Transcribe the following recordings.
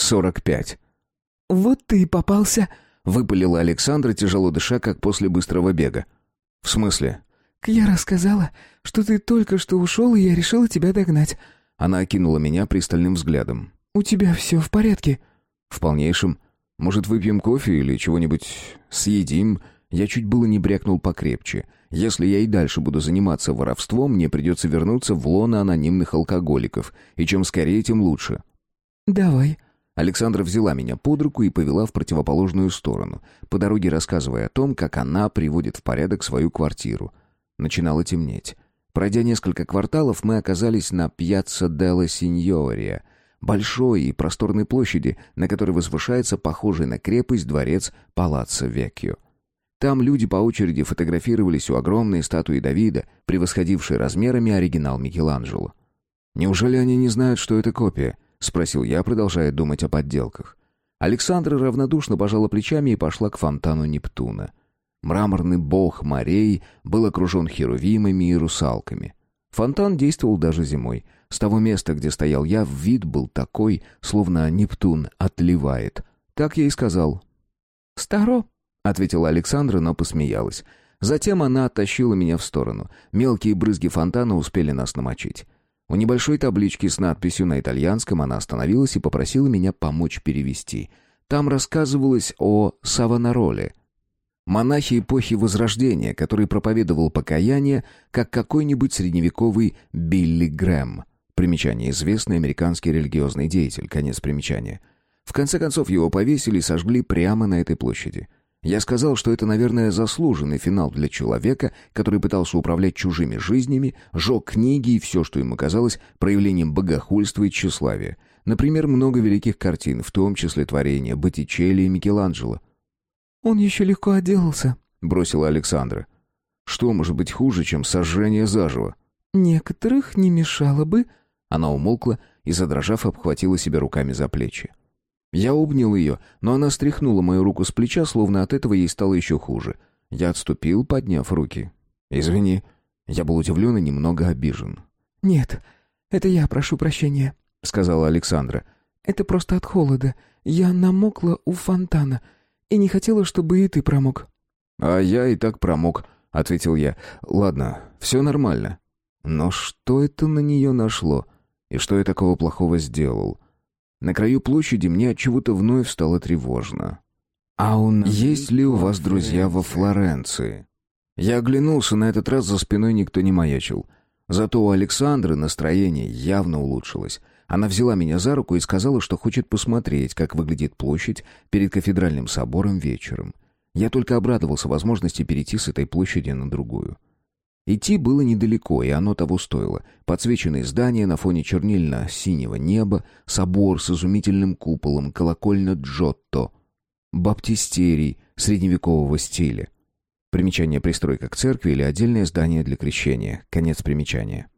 45. «Вот ты и попался!» — выпалила Александра, тяжело дыша, как после быстрого бега. «В смысле?» «Я рассказала, что ты только что ушел, и я решила тебя догнать». Она окинула меня пристальным взглядом. «У тебя все в порядке?» «В полнейшем. Может, выпьем кофе или чего-нибудь съедим?» Я чуть было не брякнул покрепче. Если я и дальше буду заниматься воровством, мне придется вернуться в лоно анонимных алкоголиков. И чем скорее, тем лучше. «Давай». Александра взяла меня под руку и повела в противоположную сторону, по дороге рассказывая о том, как она приводит в порядок свою квартиру. Начинало темнеть. Пройдя несколько кварталов, мы оказались на Пьяцца Делла Синьория, большой и просторной площади, на которой возвышается похожий на крепость дворец Палаццо Веккио. Там люди по очереди фотографировались у огромной статуи Давида, превосходившей размерами оригинал Микеланджело. «Неужели они не знают, что это копия?» — спросил я, продолжая думать о подделках. Александра равнодушно пожала плечами и пошла к фонтану Нептуна. Мраморный бог морей был окружен херувимами и русалками. Фонтан действовал даже зимой. С того места, где стоял я, вид был такой, словно Нептун отливает. Так я и сказал. «Старо», — ответила Александра, но посмеялась. Затем она оттащила меня в сторону. Мелкие брызги фонтана успели нас намочить. У небольшой таблички с надписью на итальянском она остановилась и попросила меня помочь перевести. Там рассказывалось о Савонароле, монахе эпохи Возрождения, который проповедовал покаяние, как какой-нибудь средневековый Билли Грэм. Примечание известный американский религиозный деятель. Конец примечания. В конце концов его повесили и сожгли прямо на этой площади. Я сказал, что это, наверное, заслуженный финал для человека, который пытался управлять чужими жизнями, жег книги и все, что ему казалось проявлением богохульства и тщеславия. Например, много великих картин, в том числе творения Боттичелли и Микеланджело. «Он еще легко отделался», — бросила Александра. «Что может быть хуже, чем сожжение заживо?» «Некоторых не мешало бы...» Она умолкла и, задрожав, обхватила себя руками за плечи. Я обнял ее, но она стряхнула мою руку с плеча, словно от этого ей стало еще хуже. Я отступил, подняв руки. «Извини». Я был удивлен и немного обижен. «Нет, это я прошу прощения», — сказала Александра. «Это просто от холода. Я намокла у фонтана и не хотела, чтобы и ты промок». «А я и так промок», — ответил я. «Ладно, все нормально». Но что это на нее нашло? И что я такого плохого сделал?» На краю площади мне от чего-то вновь стало тревожно. «А он есть ли у вас друзья во Флоренции?» Я оглянулся, на этот раз за спиной никто не маячил. Зато у Александры настроение явно улучшилось. Она взяла меня за руку и сказала, что хочет посмотреть, как выглядит площадь перед кафедральным собором вечером. Я только обрадовался возможности перейти с этой площади на другую. Идти было недалеко, и оно того стоило. Подсвеченные здания на фоне чернильно-синего неба, собор с изумительным куполом, колокольня Джотто, баптистерий средневекового стиля. Примечание пристройка к церкви или отдельное здание для крещения. Конец примечания.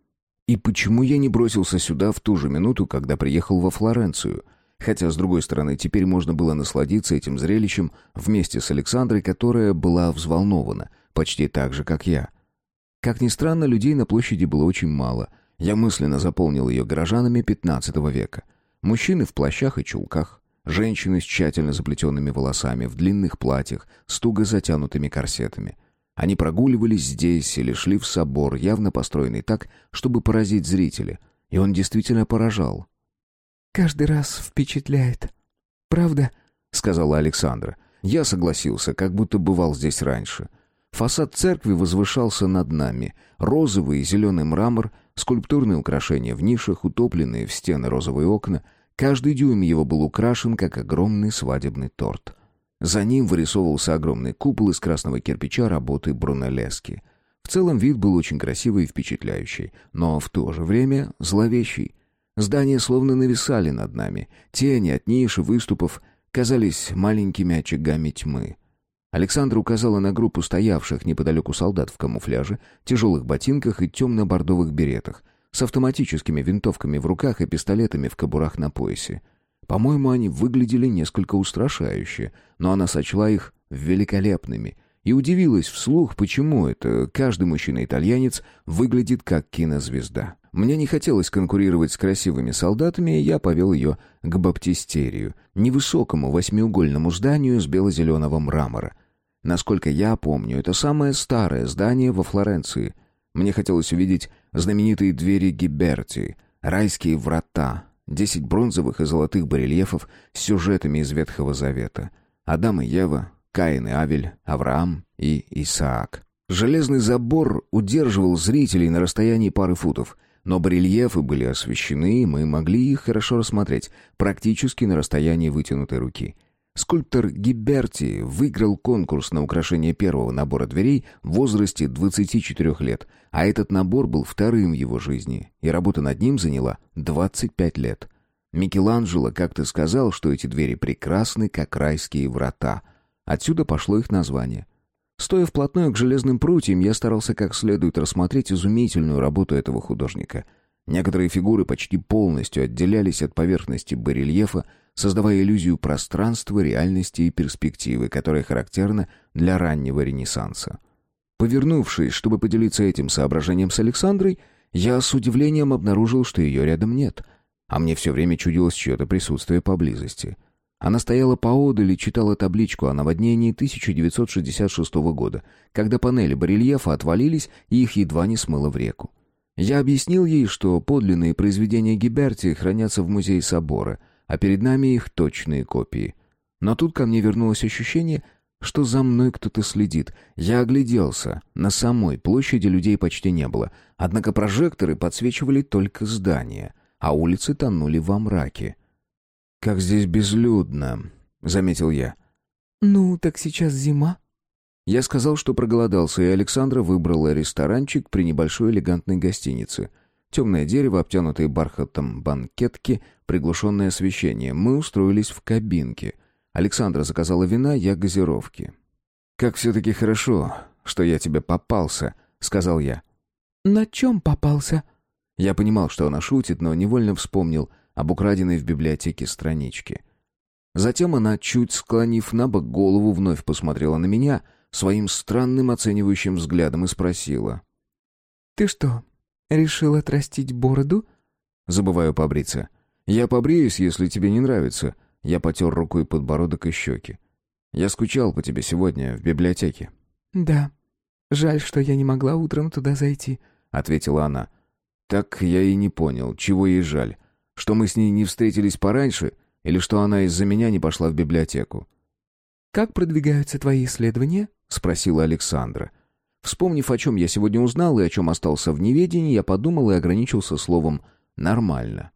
И почему я не бросился сюда в ту же минуту, когда приехал во Флоренцию? Хотя, с другой стороны, теперь можно было насладиться этим зрелищем вместе с Александрой, которая была взволнована, почти так же, как я. Как ни странно, людей на площади было очень мало. Я мысленно заполнил ее горожанами XV века. Мужчины в плащах и чулках, женщины с тщательно заплетенными волосами, в длинных платьях, с туго затянутыми корсетами. Они прогуливались здесь или шли в собор, явно построенный так, чтобы поразить зрителя. И он действительно поражал. «Каждый раз впечатляет. Правда?» — сказала Александра. Я согласился, как будто бывал здесь раньше — Фасад церкви возвышался над нами. Розовый и зеленый мрамор, скульптурные украшения в нишах, утопленные в стены розовые окна. Каждый дюйм его был украшен, как огромный свадебный торт. За ним вырисовывался огромный купол из красного кирпича работы Брунеллески. В целом вид был очень красивый и впечатляющий, но в то же время зловещий. Здания словно нависали над нами. Тени от ниш и выступов казались маленькими очагами тьмы. Александра указала на группу стоявших неподалеку солдат в камуфляже, тяжелых ботинках и темно-бордовых беретах, с автоматическими винтовками в руках и пистолетами в кобурах на поясе. По-моему, они выглядели несколько устрашающе, но она сочла их великолепными, и удивилась вслух, почему это каждый мужчина-итальянец выглядит как кинозвезда. Мне не хотелось конкурировать с красивыми солдатами, и я повел ее к баптистерию, невысокому восьмиугольному зданию с бело-зеленого мрамора. Насколько я помню, это самое старое здание во Флоренции. Мне хотелось увидеть знаменитые двери Гиберти, райские врата, десять бронзовых и золотых барельефов с сюжетами из Ветхого Завета. Адам и Ева, Каин и Авель, Авраам и Исаак. Железный забор удерживал зрителей на расстоянии пары футов, но барельефы были освещены, и мы могли их хорошо рассмотреть, практически на расстоянии вытянутой руки. Скульптор Гиберти выиграл конкурс на украшение первого набора дверей в возрасте 24 лет, а этот набор был вторым в его жизни, и работа над ним заняла 25 лет. Микеланджело как-то сказал, что эти двери прекрасны, как райские врата. Отсюда пошло их название. Стоя вплотную к железным прутьям, я старался как следует рассмотреть изумительную работу этого художника. Некоторые фигуры почти полностью отделялись от поверхности барельефа, создавая иллюзию пространства, реальности и перспективы, которая характерна для раннего Ренессанса. Повернувшись, чтобы поделиться этим соображением с Александрой, я с удивлением обнаружил, что ее рядом нет, а мне все время чудилось чье-то присутствие поблизости — она стояла поодаль и читала табличку о наводнении 1966 года, когда панели барельефа отвалились и их едва не смыло в реку. Я объяснил ей, что подлинные произведения Гиберти хранятся в музее собора, а перед нами их точные копии. Но тут ко мне вернулось ощущение, что за мной кто-то следит. Я огляделся. На самой площади людей почти не было. Однако прожекторы подсвечивали только здания, а улицы тонули во мраке. «Как здесь безлюдно», — заметил я. «Ну, так сейчас зима». Я сказал, что проголодался, и Александра выбрала ресторанчик при небольшой элегантной гостинице. Темное дерево, обтянутые бархатом банкетки, приглушенное освещение. Мы устроились в кабинке. Александра заказала вина, я газировки. «Как все-таки хорошо, что я тебе попался», — сказал я. «На чем попался?» Я понимал, что она шутит, но невольно вспомнил — об украденной в библиотеке страничке. Затем она, чуть склонив на бок голову, вновь посмотрела на меня своим странным оценивающим взглядом и спросила. «Ты что, решил отрастить бороду?» Забываю побриться. «Я побреюсь, если тебе не нравится». Я потер рукой подбородок и щеки. «Я скучал по тебе сегодня в библиотеке». «Да. Жаль, что я не могла утром туда зайти», — ответила она. «Так я и не понял, чего ей жаль. Что мы с ней не встретились пораньше, или что она из-за меня не пошла в библиотеку? «Как продвигаются твои исследования?» — спросила Александра. Вспомнив, о чем я сегодня узнал и о чем остался в неведении, я подумал и ограничился словом «нормально».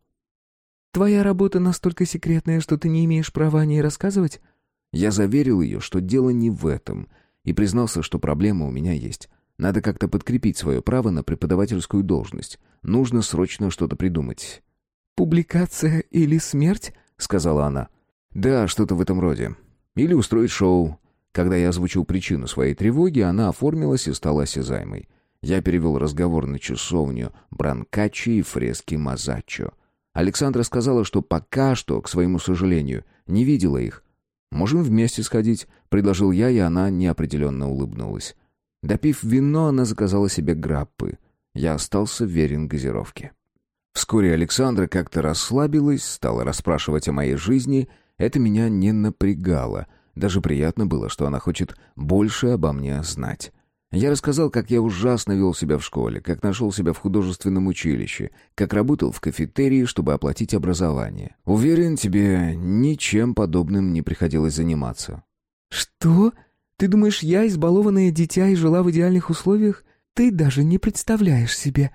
«Твоя работа настолько секретная, что ты не имеешь права о ней рассказывать?» Я заверил ее, что дело не в этом, и признался, что проблема у меня есть. Надо как-то подкрепить свое право на преподавательскую должность. Нужно срочно что-то придумать. «Публикация или смерть?» — сказала она. «Да, что-то в этом роде. Или устроить шоу». Когда я озвучил причину своей тревоги, она оформилась и стала осязаемой. Я перевел разговор на часовню Бранкачи и фрески Мазаччо. Александра сказала, что пока что, к своему сожалению, не видела их. «Можем вместе сходить», — предложил я, и она неопределенно улыбнулась. Допив вино, она заказала себе граппы. Я остался верен газировке. Вскоре Александра как-то расслабилась, стала расспрашивать о моей жизни. Это меня не напрягало. Даже приятно было, что она хочет больше обо мне знать. Я рассказал, как я ужасно вел себя в школе, как нашел себя в художественном училище, как работал в кафетерии, чтобы оплатить образование. Уверен, тебе ничем подобным не приходилось заниматься. «Что? Ты думаешь, я избалованное дитя и жила в идеальных условиях? Ты даже не представляешь себе...»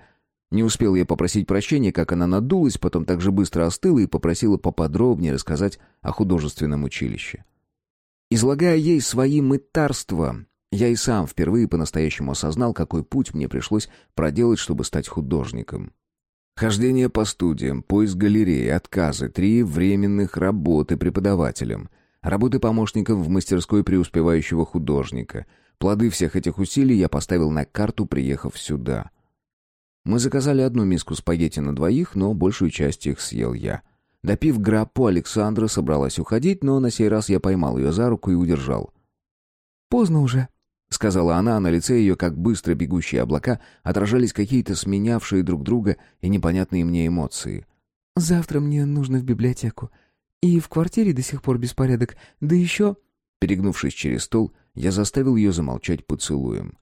Не успел я попросить прощения, как она надулась, потом так же быстро остыла и попросила поподробнее рассказать о художественном училище. Излагая ей свои мытарства, я и сам впервые по-настоящему осознал, какой путь мне пришлось проделать, чтобы стать художником. Хождение по студиям, поиск галереи, отказы, три временных работы преподавателем, работы помощником в мастерской преуспевающего художника. Плоды всех этих усилий я поставил на карту, приехав сюда — мы заказали одну миску спагетти на двоих, но большую часть их съел я. Допив граппу, Александра собралась уходить, но на сей раз я поймал ее за руку и удержал. «Поздно уже. сказала она, а на лице ее, как быстро бегущие облака, отражались какие-то сменявшие друг друга и непонятные мне эмоции. «Завтра мне нужно в библиотеку. И в квартире до сих пор беспорядок. Да еще...» Перегнувшись через стол, я заставил ее замолчать поцелуем.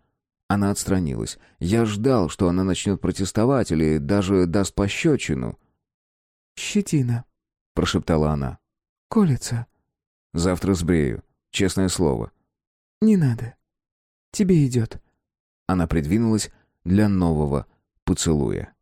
Она отстранилась. Я ждал, что она начнет протестовать или даже даст пощечину. «Щетина», — прошептала она. «Колется». «Завтра сбрею. Честное слово». «Не надо. Тебе идет». Она придвинулась для нового поцелуя.